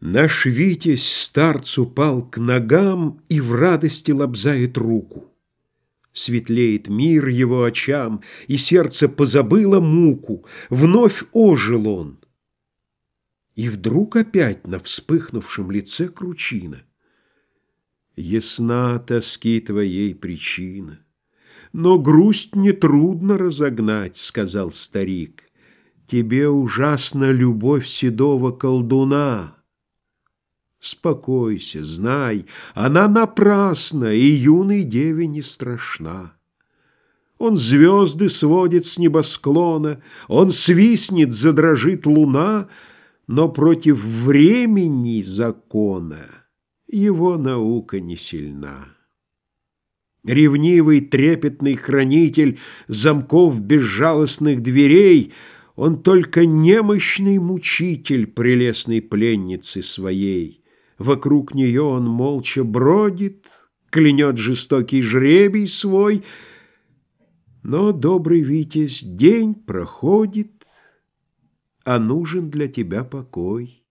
Наш Витязь старцу пал к ногам И в радости лобзает руку. Светлеет мир его очам, И сердце позабыло муку. Вновь ожил он. И вдруг опять на вспыхнувшем лице кручина. Ясна тоски твоей причина. Но грусть нетрудно разогнать, сказал старик. Тебе ужасна любовь седого колдуна. Спокойся, знай, она напрасна, и юной деве не страшна. Он звезды сводит с небосклона, Он свистнет, задрожит луна, Но против времени закона Его наука не сильна. Ревнивый, трепетный хранитель Замков безжалостных дверей — он только немощный мучитель прелестной пленницы своей. Вокруг нее он молча бродит, Клянет жестокий жребий свой, Но, добрый Витязь, день проходит, А нужен для тебя покой.